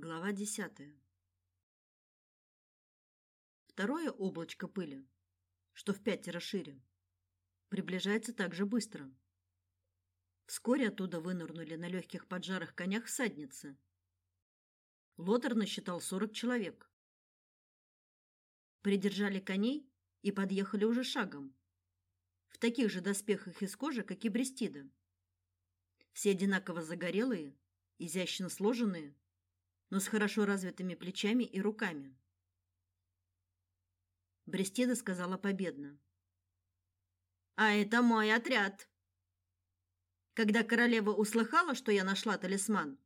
Глава десятая. Второе облачко пыли, что в пятеро шире, приближается так же быстро. Вскоре оттуда вынырнули на легких поджарых конях всадницы. Лотер насчитал сорок человек. Придержали коней и подъехали уже шагом, в таких же доспехах из кожи, как и Брестида. Все одинаково загорелые, изящно сложенные, но с хорошо развитыми плечами и руками. Брестида сказала победно: "А это мой отряд. Когда королева услыхала, что я нашла талисман,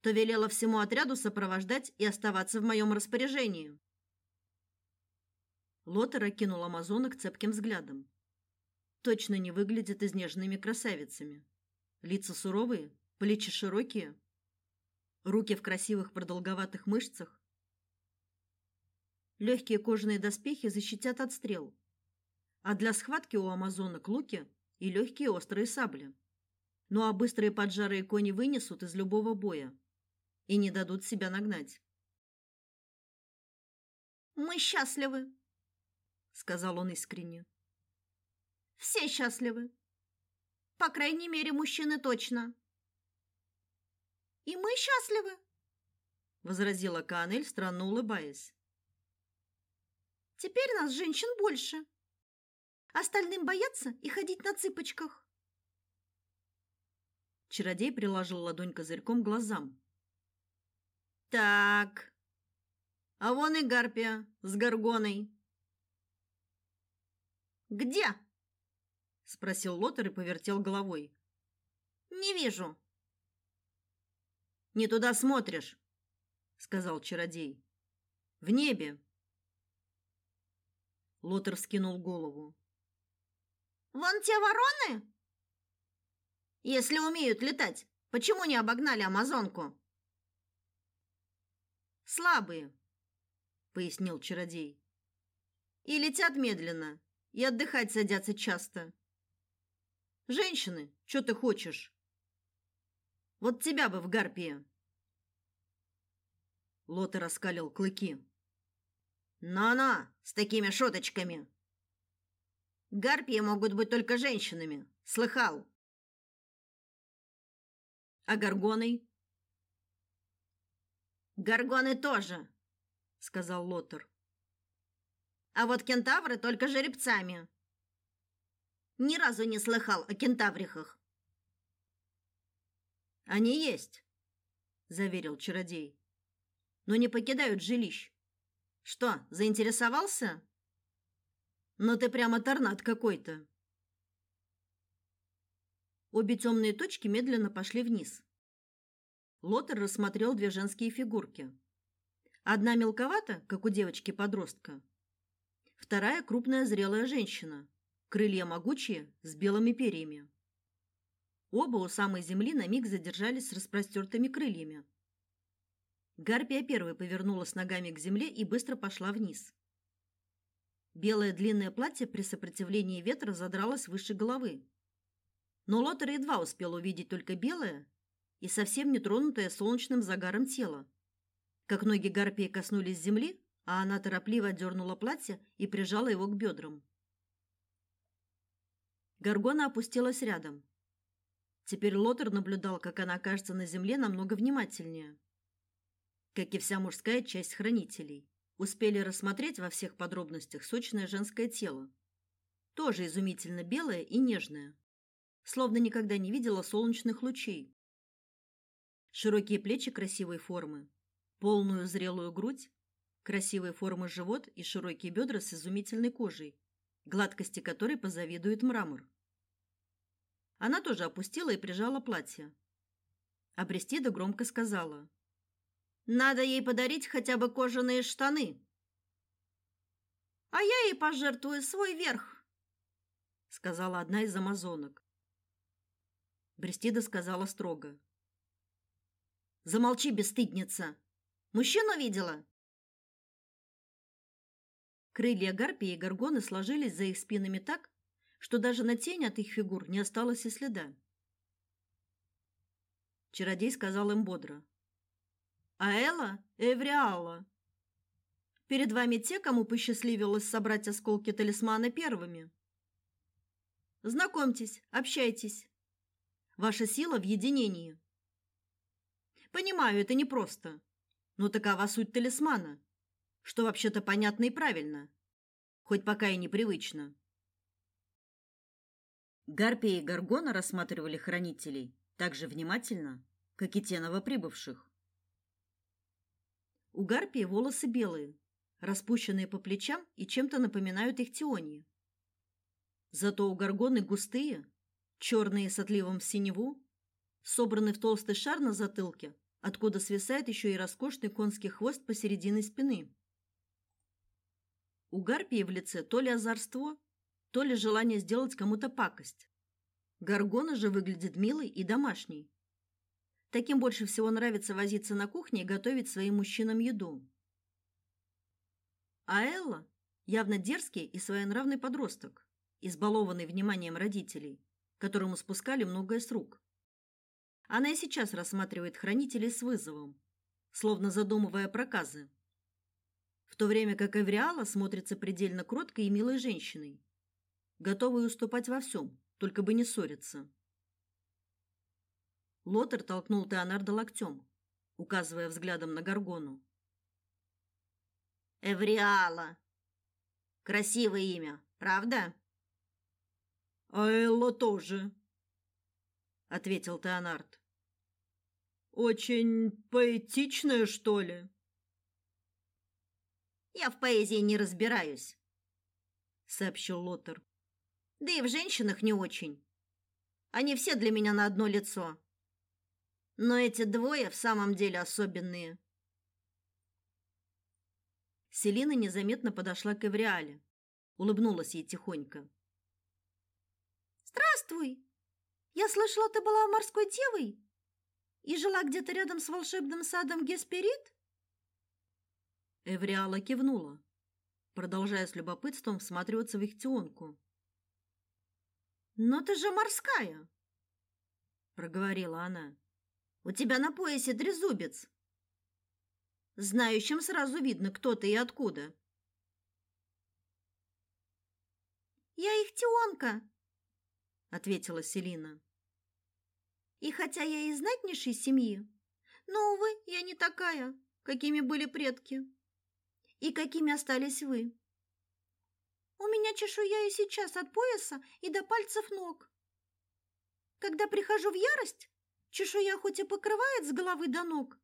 то велела всему отряду сопровождать и оставаться в моем распоряжении". Лотер окинул амазонок цепким взглядом. Точно не выглядят изнеженными красавицами. Лица суровые, плечи широкие, руки в красивых продолговатых мышцах. Легкие кожаные доспехи защитят от стрел, а для схватки у амазонок луки и легкие острые сабли. Ну а быстрые поджарые кони вынесут из любого боя и не дадут себя нагнать. Мы счастливы, сказал он искренне. Все счастливы. По крайней мере, мужчины точно. И мы счастливы, возразила Канель, странно улыбаясь. Теперь нас женщин больше. Остальным бояться и ходить на цыпочках. Чародей приложил ладонь козырьком к глазам. Так. А вон и гарпия с горгоной. Где? спросил Лотер и повертел головой. Не вижу. Не туда смотришь, сказал чародей. В небе. Лотер вскинул голову. Вон те вороны? Если умеют летать, почему не обогнали амазонку? Слабые, пояснил чародей. И летят медленно, и отдыхать садятся часто. Женщины, что ты хочешь? Вот тебя бы в гарпии. Лотер раскалил клыки. На-на, с такими шуточками. Гарпии могут быть только женщинами. Слыхал? А горгоны? Горгоны тоже, сказал Лотер. А вот кентавры только жеребцами. Ни разу не слыхал о кентаврихах. Они есть, заверил чародей. Но не покидают жилищ. Что, заинтересовался? Ну ты прямо торнад какой-то. Обе темные точки медленно пошли вниз. Лотер рассмотрел две женские фигурки. Одна мелковата, как у девочки-подростка. Вторая крупная зрелая женщина, крылья могучие, с белыми перьями. Оба у самой земли на миг задержались с распростертыми крыльями. Гарпия первой повернулась ногами к земле и быстро пошла вниз. Белое длинное платье при сопротивлении ветра задралось выше головы. Но Лотер едва успел увидеть только белое и совсем не тронутое солнечным загаром тело. Как ноги Гарпии коснулись земли, а она торопливо отдернула платье и прижала его к бедрам. Гаргона опустилась рядом. Теперь Лотер наблюдал, как она окажется на земле намного внимательнее. Как и вся мужская часть хранителей, успели рассмотреть во всех подробностях сочное женское тело, тоже изумительно белое и нежное, словно никогда не видела солнечных лучей. Широкие плечи красивой формы, полную зрелую грудь, красивой формы живот и широкие бедра с изумительной кожей, гладкости которой позавидует мрамор. Она тоже опустила и прижала платье. А Брестида громко сказала: "Надо ей подарить хотя бы кожаные штаны". "А я ей пожертвую свой верх", сказала одна из амазонок. Брестида сказала строго: "Замолчи, бесстыдница. Мужчину видела?" Крылья гарпии и горгоны сложились за их спинами так, что даже на тень от их фигур не осталось и следа. Чародей сказал им бодро: Аэла Эвриала. Перед вами те, кому посчастливилось собрать осколки талисмана первыми. Знакомьтесь, общайтесь. Ваша сила в единении. Понимаю, это непросто, но такова суть талисмана, что вообще-то понятно и правильно, хоть пока и непривычно. Гарпия и Гаргона рассматривали хранителей так же внимательно, как и те новоприбывших. У Гарпии волосы белые, распущенные по плечам и чем-то напоминают их тионии. Зато у Гаргоны густые, черные с отливом в синеву, собраны в толстый шар на затылке, откуда свисает еще и роскошный конский хвост посередине спины. У Гарпии в лице то ли озорство, то ли желание сделать кому-то пакость. Гаргона же выглядит милой и домашней. Таким больше всего нравится возиться на кухне и готовить своим мужчинам еду. А Элла явно дерзкий и своенравный подросток, избалованный вниманием родителей, которому спускали многое с рук. Она и сейчас рассматривает хранителей с вызовом, словно задумывая проказы. В то время как Эвриала смотрится предельно кроткой и милой женщиной, готовой уступать во всем, только бы не ссориться. Лотер толкнул Теонарда локтем, указывая взглядом на Гаргону. Эвриала. Красивое имя, правда? А Элла тоже, ответил Теонард. Очень поэтичное, что ли? Я в поэзии не разбираюсь, сообщил Лотер. Да и в женщинах не очень. Они все для меня на одно лицо. Но эти двое в самом деле особенные. Селина незаметно подошла к Эвриале, улыбнулась ей тихонько. Здравствуй. Я слышала, ты была морской девой и жила где-то рядом с волшебным садом Гесперид? Эвриала кивнула, продолжая с любопытством всматриваться в ихтионку. "Но ты же морская", проговорила она. "У тебя на поясе трезубец. Знающим сразу видно, кто ты и откуда". "Я ихтионка", ответила Селина. "И хотя я из знатнейшей семьи, но увы, я не такая, какими были предки" и какими остались вы. У меня чешуя и сейчас от пояса и до пальцев ног. Когда прихожу в ярость, чешуя хоть и покрывает с головы до ног,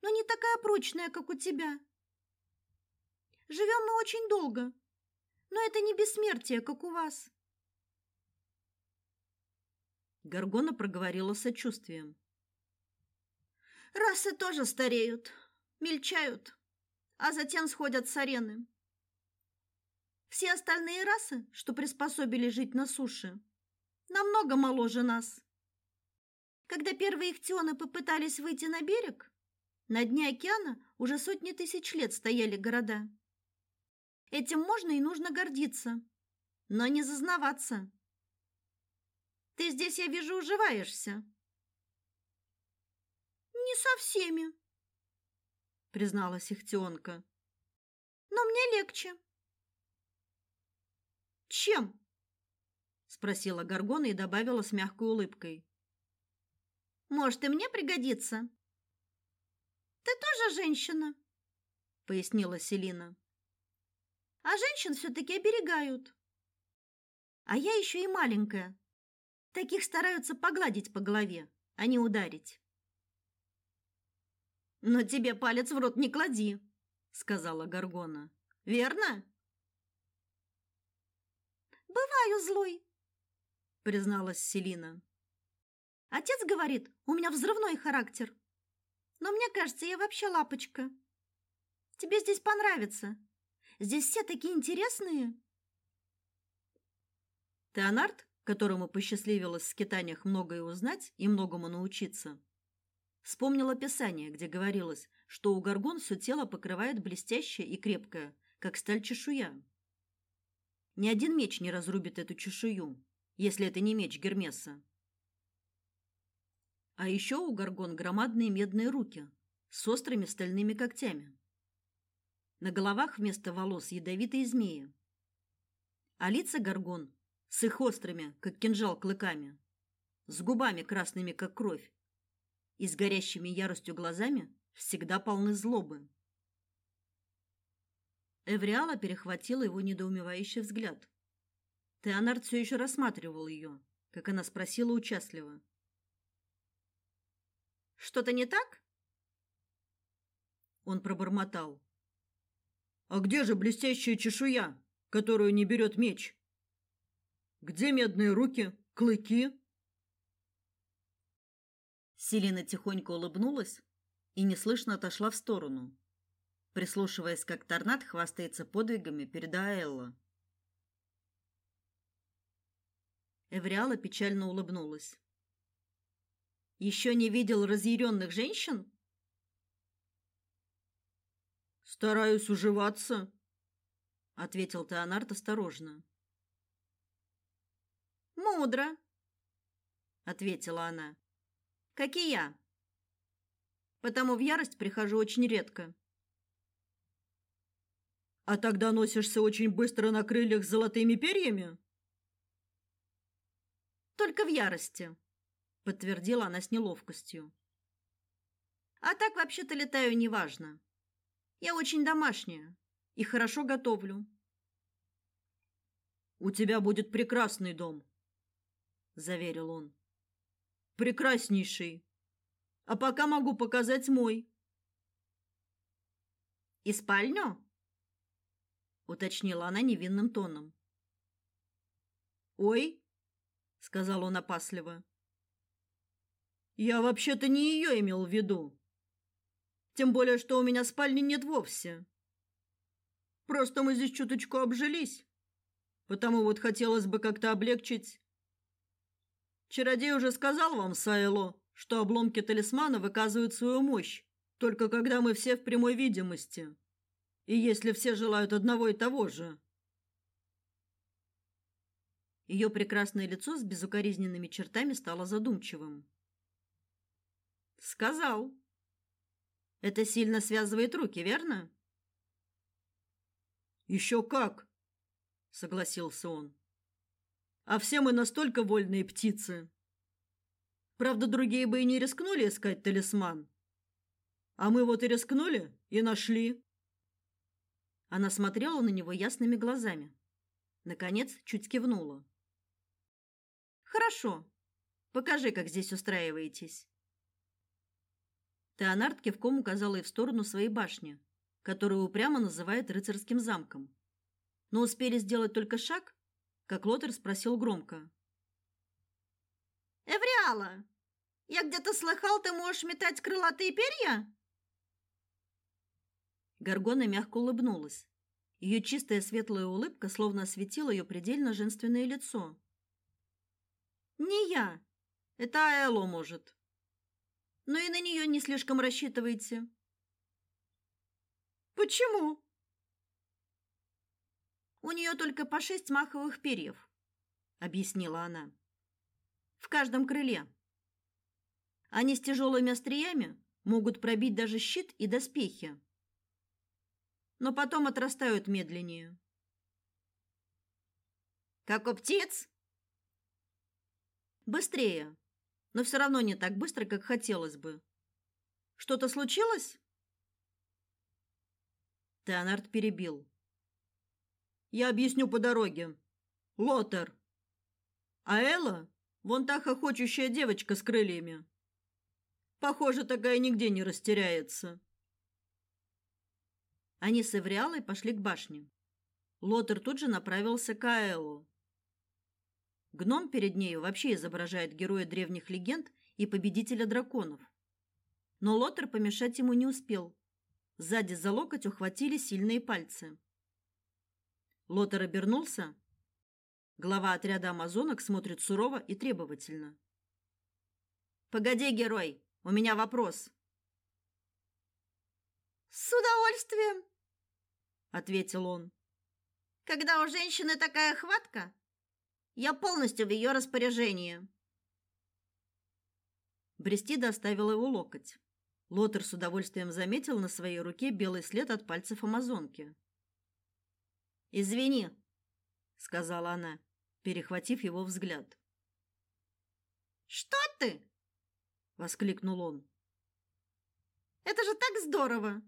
но не такая прочная, как у тебя. Живем мы очень долго, но это не бессмертие, как у вас. Горгона проговорила сочувствием. Расы тоже стареют, мельчают а затем сходят с арены. Все остальные расы, что приспособили жить на суше, намного моложе нас. Когда первые ихтионы попытались выйти на берег, на дне океана уже сотни тысяч лет стояли города. Этим можно и нужно гордиться, но не зазнаваться. Ты здесь, я вижу, уживаешься. Не со всеми, призналась Ихтионка. Но мне легче. Чем? спросила Горгона и добавила с мягкой улыбкой. Может, и мне пригодится. Ты тоже женщина, пояснила Селина. А женщин все таки оберегают. А я еще и маленькая. Таких стараются погладить по голове, а не ударить. Но тебе палец в рот не клади, сказала Горгона. Верно? Бываю злой, призналась Селина. Отец говорит, у меня взрывной характер. Но мне кажется, я вообще лапочка. Тебе здесь понравится. Здесь все такие интересные. Теонард, которому посчастливилось в скитаниях многое узнать и многому научиться, Вспомнил описание, где говорилось, что у горгон все тело покрывает блестящая и крепкая, как сталь чешуя. Ни один меч не разрубит эту чешую, если это не меч Гермеса. А еще у горгон громадные медные руки с острыми стальными когтями. На головах вместо волос ядовитые змеи. А лица горгон с их острыми, как кинжал, клыками, с губами красными, как кровь, и с горящими яростью глазами всегда полны злобы. Эвриала перехватила его недоумевающий взгляд. Теонард все еще рассматривал ее, как она спросила участливо. «Что-то не так?» Он пробормотал. «А где же блестящая чешуя, которую не берет меч? Где медные руки, клыки?» Селина тихонько улыбнулась и неслышно отошла в сторону, прислушиваясь, как Торнад хвастается подвигами перед Аэлло. Эвриала печально улыбнулась. Еще не видел разъяренных женщин? Стараюсь уживаться, ответил Теонард осторожно. Мудро, ответила она. Как и я. Потому в ярость прихожу очень редко. А тогда носишься очень быстро на крыльях с золотыми перьями? Только в ярости, подтвердила она с неловкостью. А так вообще-то летаю неважно. Я очень домашняя и хорошо готовлю. У тебя будет прекрасный дом, заверил он. Прекраснейший. А пока могу показать мой. И спальню? уточнила она невинным тоном. Ой, сказал он опасливо. Я вообще-то не ее имел в виду. Тем более, что у меня спальни нет вовсе. Просто мы здесь чуточку обжились. Потому вот хотелось бы как-то облегчить. Чародей уже сказал вам, Сайло, что обломки талисмана выказывают свою мощь, только когда мы все в прямой видимости. И если все желают одного и того же. Ее прекрасное лицо с безукоризненными чертами стало задумчивым. Сказал. Это сильно связывает руки, верно? Еще как, согласился он. А все мы настолько вольные птицы. Правда, другие бы и не рискнули искать талисман. А мы вот и рискнули и нашли. Она смотрела на него ясными глазами. Наконец, чуть кивнула. Хорошо. Покажи, как здесь устраиваетесь. Теонард кивком указал ей в сторону своей башни, которую упрямо называет рыцарским замком. Но успели сделать только шаг, как Лотер спросил громко: "Эвриала, я где-то слыхал, ты можешь метать крылатые перья?" Гаргона мягко улыбнулась. Ее чистая светлая улыбка словно осветила ее предельно женственное лицо. Не я. Это Аэло может. Но и на нее не слишком рассчитывайте. Почему? У нее только по шесть маховых перьев, объяснила она. В каждом крыле. Они с тяжелыми остриями могут пробить даже щит и доспехи. Но потом отрастают медленнее. Как у птиц? Быстрее, но все равно не так быстро, как хотелось бы. Что-то случилось? Теонард перебил. Я объясню по дороге. Лотер. А Элла вон та хохочущая девочка с крыльями. Похоже, такая нигде не растеряется. Они с Эвриалой пошли к башне. Лотер тут же направился к Аэлу. Гном перед нею вообще изображает героя древних легенд и победителя драконов. Но Лотер помешать ему не успел. Сзади за локоть ухватили сильные пальцы. Лотер обернулся. Глава отряда амазонок смотрит сурово и требовательно. Погоди, герой, у меня вопрос. С удовольствием, ответил он. Когда у женщины такая хватка, я полностью в ее распоряжении. Брести доставил его локоть. Лотер с удовольствием заметил на своей руке белый след от пальцев амазонки. "Извини", сказала она, перехватив его взгляд. "Что ты?" воскликнул он. "Это же так здорово.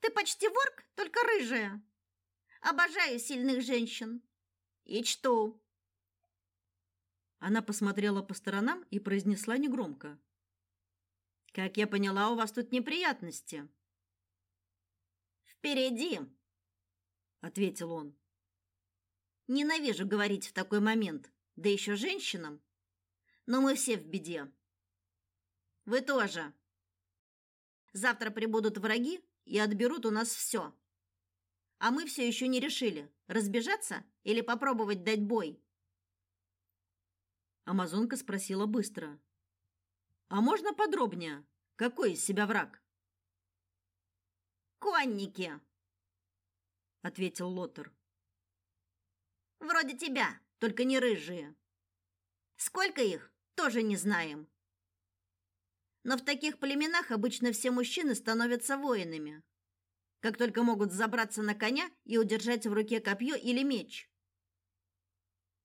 Ты почти ворк, только рыжая. Обожаю сильных женщин. И чту. Она посмотрела по сторонам и произнесла негромко: как я поняла, у вас тут неприятности. Впереди, ответил он. Ненавижу говорить в такой момент, да еще женщинам. Но мы все в беде. Вы тоже. Завтра прибудут враги и отберут у нас все. А мы все еще не решили, разбежаться или попробовать дать бой. Амазонка спросила быстро: а можно подробнее? Какой из себя враг? Конники, ответил Лотер. Вроде тебя, только не рыжие. Сколько их, тоже не знаем. Но в таких племенах обычно все мужчины становятся воинами. Как только могут забраться на коня и удержать в руке копье или меч.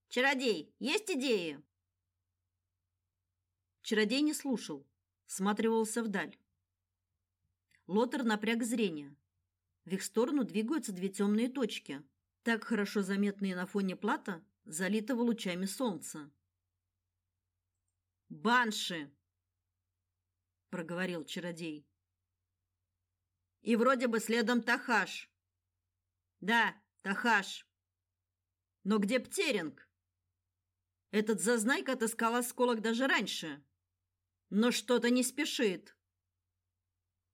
Чародей, есть идеи? Чародей не слушал, всматривался вдаль. Лотер напряг зрение. В их сторону двигаются две темные точки, так хорошо заметные на фоне плата, залитого лучами солнца. Банши, проговорил чародей. И вроде бы следом Тахаш. Да, Тахаш. Но где Птеринг? Этот зазнайка отыскал осколок даже раньше но что-то не спешит.